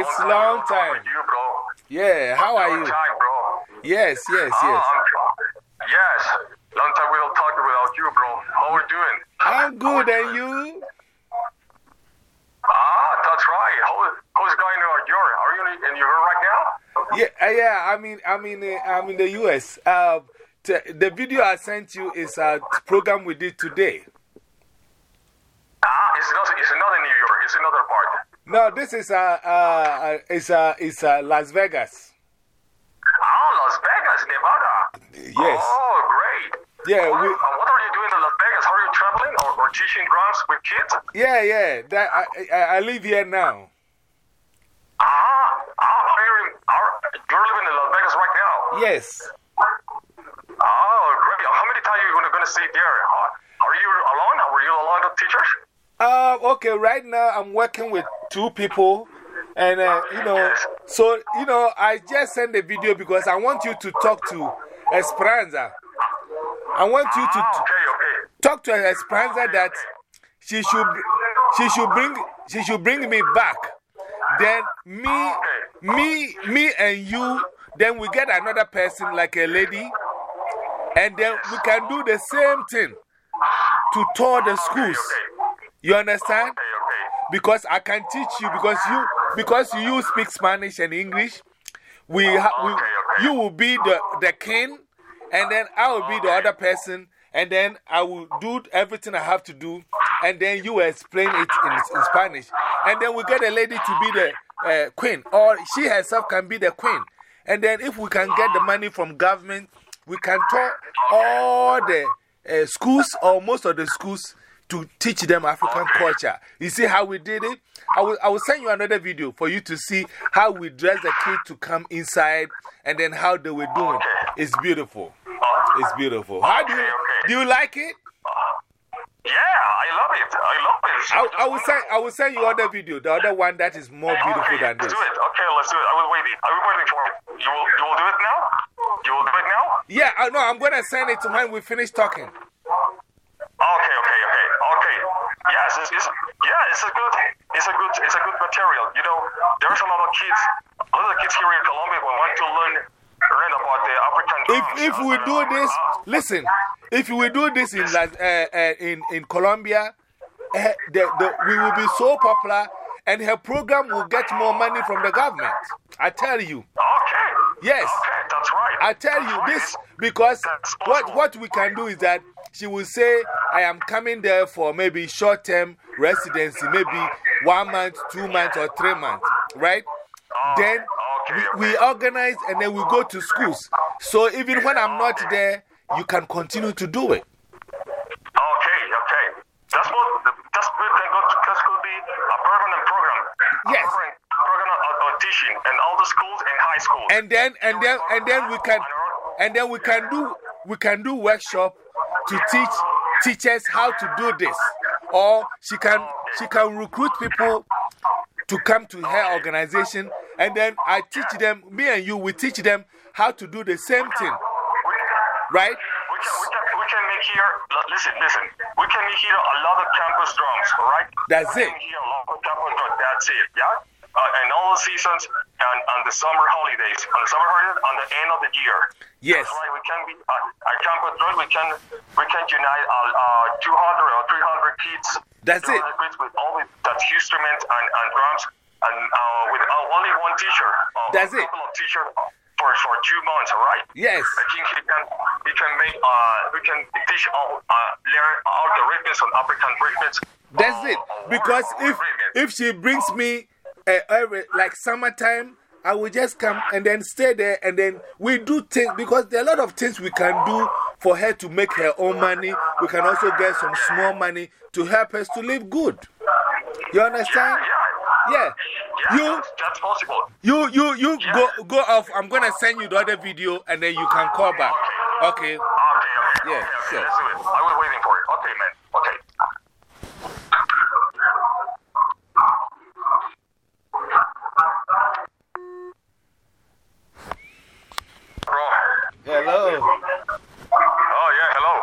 It's a long time. You. Yeah, how are you? time, bro. Yes, yes, yes. I'm- yes. Long time we don't talk without you, bro. How are you doing? I'm good, and you? Ah, that's right. How, how's going in York? Are you in, in New York right now? Yeah, uh, yeah, I mean, I mean, uh, I'm in the US. Uh, the video I sent you is a program we did today. It's not, it's not in New York. It's another part. No, this is uh, uh, it's uh, it's uh, Las Vegas. Oh, Las Vegas, Nevada. Yes. Oh, great. Yeah, What, we, uh, what are you doing in Las Vegas? Are you traveling or, or teaching drums with kids? yeah, yeah. That, I, I, I live here now. Ah, ah are you, in, are, you're living in Las Vegas right now? Yes. Oh, great. How many times are you going to see there? Uh, Are you alone? Were you alone teachers? Uh, okay, right now I'm working with two people. And, uh, you know, so, you know, I just sent the video because I want you to talk to Esperanza. I want you to talk to Esperanza that she should, she should bring, she should bring me back. Then me, me, me and you, then we get another person like a lady. And then we can do the same thing to tour the schools. You understand? Okay, okay. Because I can teach you, because you, because you speak Spanish and English, we, ha we, you will be the, the king, and then I will be the other person, and then I will do everything I have to do, and then you will explain it in, in Spanish. And then we get a lady to be the uh, queen, or she herself can be the queen. And then if we can get the money from government, we can talk all the uh, schools or most of the schools to teach them African culture. You see how we did it? I will, I will send you another video for you to see how we dress the kid to come inside and then how they were doing. It's beautiful. It's beautiful. How do you, do you like it? Yeah, I love it. I love it. I, I, will send, I will send you other video, the other one that is more beautiful than this. Let's do it. Okay, let's do it. I was waiting. I was waiting for it. You will, you will do it now? You will do it now? Yeah, I know. I'm going to send it to when we finish talking. It's, it's, yeah, it's a good, it's a good, it's a good material. You know, there's a lot of kids, a lot of kids here in Colombia who want to learn, learn about the African If, drums. if we do this, listen, if we do this in, uh, uh, in, in Colombia, uh, the, the, we will be so popular and her program will get more money from the government. I tell you. Okay. Yes. Okay, right. I tell you this because what, what we can do is that she will say, I am coming there for maybe short term residency, maybe one month, two months, or three months, right? Oh, then we, we organize and then we go to schools. So even when I'm not there, you can continue to do it. Okay, okay. That's what, that's we can go to, could be a permanent program. Yes. A permanent program of, of teaching in all the schools and high schools. And then, and then, and then we can, and then we can do, we can do workshop to teach teachers how to do this. Or she can, she can recruit people to come to her organization and then I teach them, me and you, we teach them how to do the same thing. Right? We can, we, can, we can make here, listen, listen. We can make here a lot of campus drums, all right? That's we it. Can hear a lot of campus drums, that's it, yeah? Uh, and all the seasons and, and the summer holidays. On the summer holidays, on the end of the year. Yes. That's right, we can be, uh, at campus drums, we can, we can unite uh, uh, 200 or 300 kids. That's it. kids with all with that instruments and, and drums and uh, with uh, only one teacher. Uh, That's a it. couple of teachers for, for two months, all right? Yes. I think he can he can make uh we can teach all uh learn all the rhythms on African rhythms. That's it. Because if, if she brings me uh, every, like summertime, I will just come and then stay there and then we do things because there are a lot of things we can do for her to make her own money. We can also get some small money to help us to live good. You understand? Yeah. You, That's possible. you, you, you go, go off. I'm going to send you the other video and then you can call back. Okay. Okay, okay. Yeah, okay, okay, sure. Let's do it. I was waiting for it. Okay, man. Okay. Bro. Hello. Oh, yeah, hello.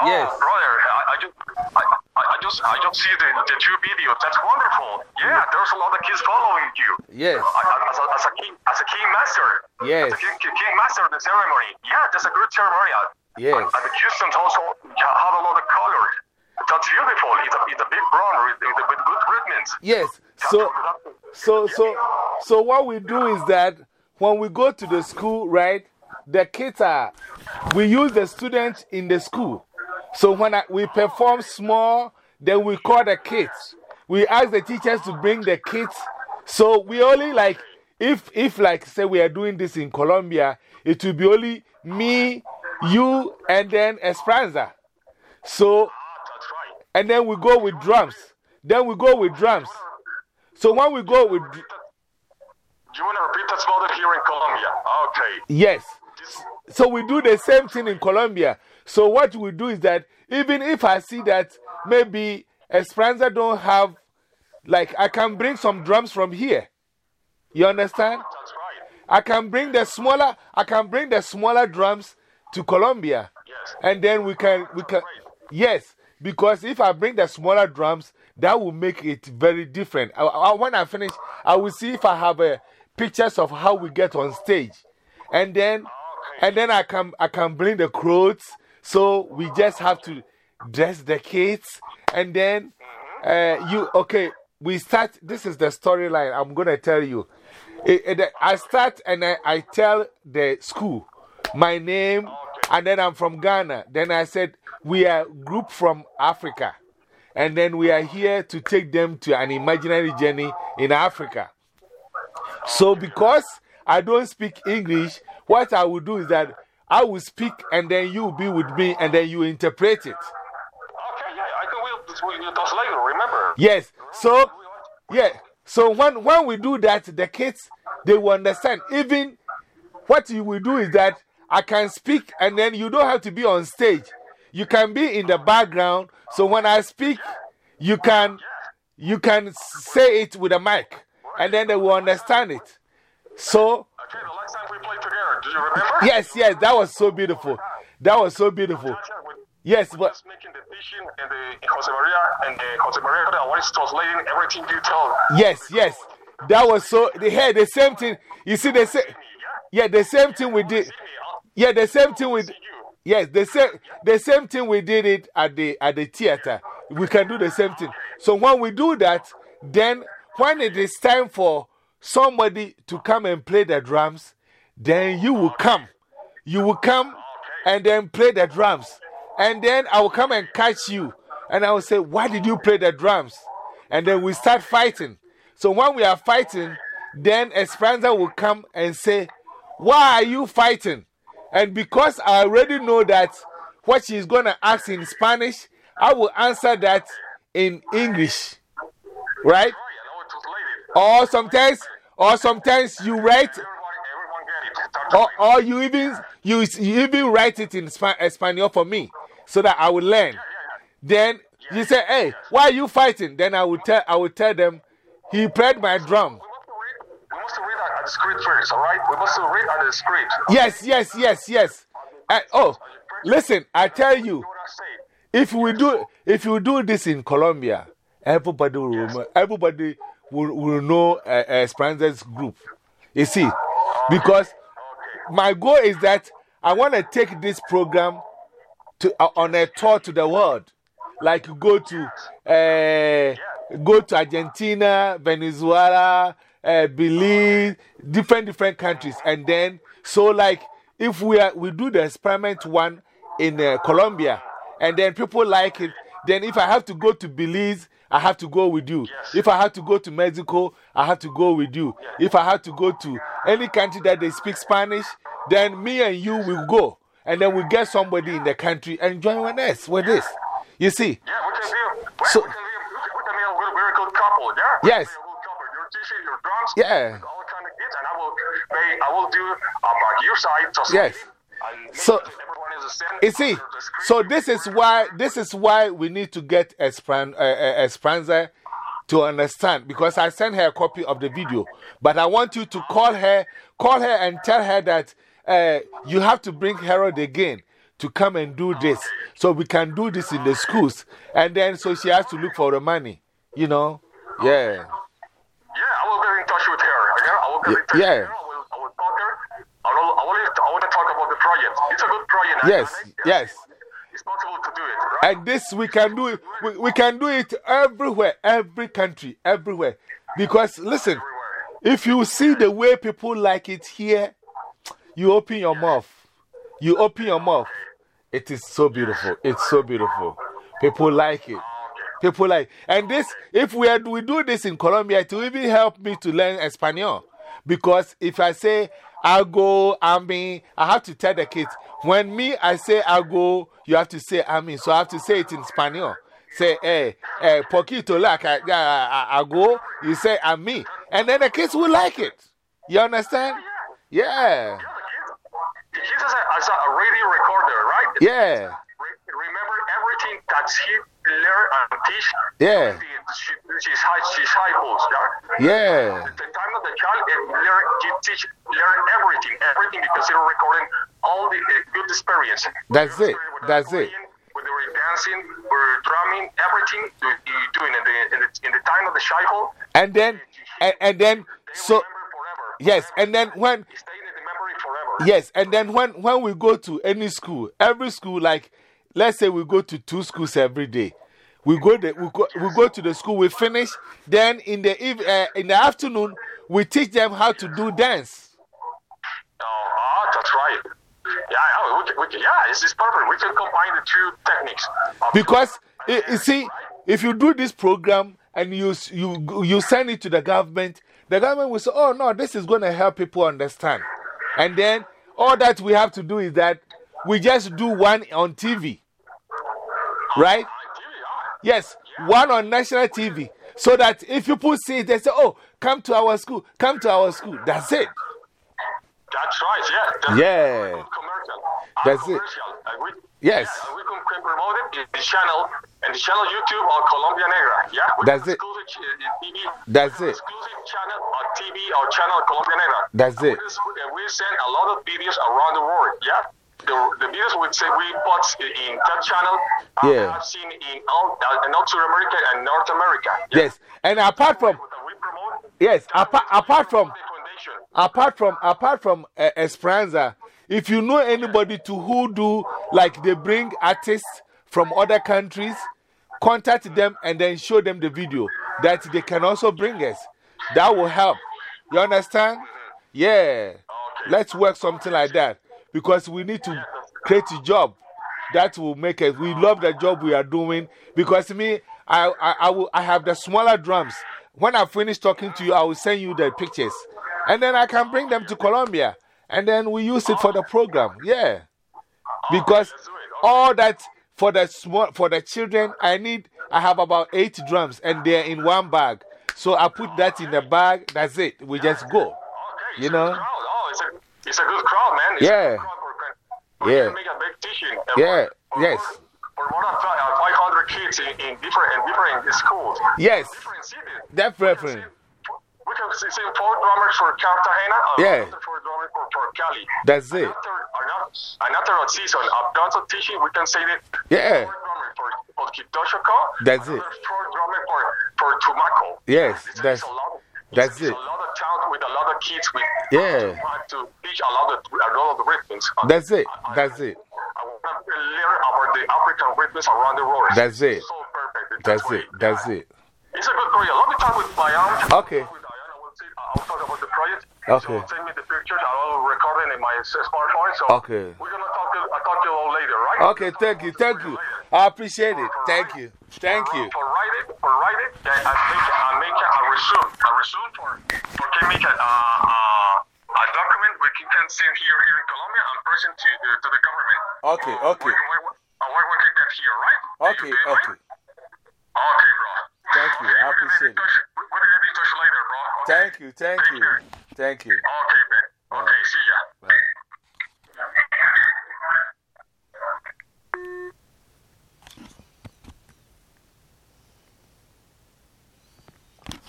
Oh, Yes. brother, I, I just, I, I I just, I just see the, the two videos. That's wonderful. Yeah, there's a lot of kids following you. Yes. As a, as a king, as a king master. Yes. As a king, king master of the ceremony. Yeah, that's a good ceremony. Uh, yes. Uh, and the customs also uh, have a lot of colors. That's beautiful. It's a, it's a big bronze with, with good rhythms. Yes. So, so, so, so what we do is that when we go to the school, right, the kids are, we use the students in the school. So when I, we perform small, then we call the kids. We ask the teachers to bring the kids. So we only like, if, if like, say we are doing this in Colombia, it will be only me, you, and then Esperanza. So, and then we go with drums. Then we go with drums. So when we go with. Do you want to repeat that model here in Colombia? Okay. Yes. So we do the same thing in Colombia. So what we do is that even if I see that maybe Esperanza don't have, like, I can bring some drums from here. You understand? I can bring the smaller, I can bring the smaller drums to Colombia. And then we can, we can, yes, because if I bring the smaller drums, that will make it very different. I, I, when I finish, I will see if I have uh, pictures of how we get on stage. And then, and then I can, I can bring the clothes. So we just have to dress the kids. And then, uh, you, okay, we start. This is the storyline I'm going to tell you. It, it, I start and I, I tell the school my name, and then I'm from Ghana. Then I said, We are a group from Africa. And then we are here to take them to an imaginary journey in Africa. So, because I don't speak English, what I will do is that I will speak and then you will be with me and then you interpret it. Okay, yeah, I can will, will translate it, remember? Yes. So, yeah. So, when, when we do that, the kids, they will understand. Even what you will do is that I can speak and then you don't have to be on stage. You can be in the background. So when I speak, you can, you can say it with a mic and then they will understand it. So, Okay, the last time we played together, do you remember? yes, yes, that was so beautiful. That was so beautiful. Yes, but Just making the vision and the Jose Maria and the Jose Maria that was translating everything you tell. yes, yes, that was so. They had the same thing. You see, the same, yeah, the same thing we did. Yeah, the same thing we Yes, the same, the same thing we did it at the, at the theater. We can do the same thing. So when we do that, then when it is time for somebody to come and play the drums, then you will come. You will come and then play the drums. And then I will come and catch you. And I will say, Why did you play the drums? And then we start fighting. So when we are fighting, then Esperanza will come and say, Why are you fighting? And because I already know that what she's going to ask in Spanish, I will answer that in English. Right? Or sometimes, or sometimes you write, or, or you, even, you, you even write it in Sp Espanol for me so that I will learn. Then you say, Hey, why are you fighting? Then I will tell, I will tell them, He played my drum. We must read at the script first, alright? We must read at the script. Yes, yes, yes, yes. Uh, oh, listen, I tell you, if we do, if you do this in Colombia, everybody will, remember, everybody will, will know uh, Esperanza's group. You see, because my goal is that I want to take this program to, uh, on a tour to the world. Like go to, uh, go to Argentina, Venezuela, uh, Belize, different, different countries. And then, so like, if we, are, we do the experiment one in uh, Colombia, and then people like it, then if I have to go to Belize, I have to go with you. If I have to go to Mexico, I have to go with you. If I have to go to any country that they speak Spanish, then me and you will go. And then we get somebody in the country and join with us with this. You see? Yeah, we can be, So- we can be, we can be a very, very good couple, yeah? Yes. be a good couple. You're teaching your drums, Yeah. all kind of kids, and I will, may, I will do um, like your side, Yes. So- sure everyone is the same. You see, so this is why this is why we need to get Esperan, uh, uh, Esperanza to understand because I sent her a copy of the video, but I want you to call her, call her and tell her that uh, you have to bring Harold again to come and do this. So we can do this in the schools. And then, so she has to look for the money, you know? Yeah. Yeah, I will get in touch with her. Yeah, I will get in touch yeah. with her. I will, I will talk to her. I will, I, will, I want to talk about the project. It's a good project. Yes, I- yes. It's possible to do it, right? And this we can do it. We, we can do it everywhere, every country, everywhere. Because listen, Everywhere. if you see the way people like it here, you open your mouth. You open your mouth. It is so beautiful. It's so beautiful. People like it. People like And this, if we, are, we do this in Colombia, it will even help me to learn Espanol. Because if I say, I go, I mean, I have to tell the kids, when me, I say, I go, you have to say, I mean. So I have to say it in Spanish. Say, eh, eh, poquito like, I, I, I go, you say, I me. And then the kids will like it. You understand? Yeah. The as a, radio recorder, right? Yeah. Remember everything that he learned and teach Yeah. his, his disciples, yeah? Yeah. At the time of the child, it learn, he teach, learn everything, everything because they were recording all the uh, good experience. That's it. That's it. When they were dancing, were drumming, everything you, doing in the, in the in the time of the childhood. And then, and, and then, They so, forever. yes, and then when, It stayed in the memory forever. Yes, and then when, when we go to any school, every school, like, let's say we go to two schools every day. We go, the, we, go, we go to the school, we finish. Then in the, eve, uh, in the afternoon, we teach them how to do dance. Oh, that's right. Yeah, yeah, we can, we can, yeah, it's, it's perfect. We can combine the two techniques. Because, you, you see, if you do this program and you, you, you send it to the government, the government will say, oh, no, this is going to help people understand. And then all that we have to do is that we just do one on TV. Right? Yes, one on national TV. So that if people see it, they say, oh, come to our school, come to our school. That's it. That's right, yeah. That's Yeah. commercial. That's it. commercial. We, Yes. Yeah, we can, can promote it in the channel, and the channel YouTube on Colombia Negra. Yeah, That's it. exclusive uh, TV. That's it. Exclusive channel on TV or channel Colombia Negra. That's And it. We, and we send a lot of videos around the world. Yeah. The, the videos we say we put in that channel, I Yeah. seen in all uh, North America and North America. Yeah. Yes. And apart from, we promote. yes, apart, apart from, apart from, apart from uh, Esperanza, if you know anybody to who do, like they bring artists from other countries, contact them and then show them the video that they can also bring us. That will help. You understand? Mm-hmm. Yeah. Let's work something like that because we need to create a job that will make us. We love the job we are doing because me, I, I, I, will, I have the smaller drums. When I finish talking to you, I will send you the pictures and then I can bring them to Colombia and then we use it for the program. Yeah. Because all that for the small for the children, I need I have about eight drums and they're in one bag. So I put that in the bag, that's it. We just go. Okay, You know? Oh, it's a, it's a good crowd, man. It's Yeah. Crowd Yeah. make a big teaching. uh, Yeah, For, yes. For, more than fi- uh, 500 kids in, in different in different schools. Yes, Different cities. definitely. We can see four drummers for Cartagena. and Yeah. Another four drummers for, for Cali. That's it. Another, season of dance teaching, we can say that. Yeah. For, for Kitoshoco. That's it. for, for Tumaco. Yes, It's- that's- it's a lot, that's it's, it. A lot of town with a lot of kids with Yeah. want to teach a lot of a lot of rhythms. That's it. I- I- That's it. I want to learn about the African rhythms around the world. That's it. So perfect. That's why- it. That's it. It's a good project. Let me talk with Diane. Okay. With Diane, I will see, I'll talk about the project. Okay. So send me the pictures. I'll record it in my smartphone. So Okay. We're gonna talk. To, I'll talk to you all later, right? Okay, thank you. Thank you. I appreciate it. Thank you. Thank you. For writing, for writing, yeah, I make I make a resume, a resume for for can make a uh, uh, a document we can, can send here here in Colombia and present to uh, to the government. Okay, okay. Where, where, uh, where we can get here, right? Okay, you mind? okay. Okay, bro. Thank you. I Okay, gonna be appreciate touch- We're gonna be in touch later, bro. Okay? Thank you. Thank Take you. care. Thank you.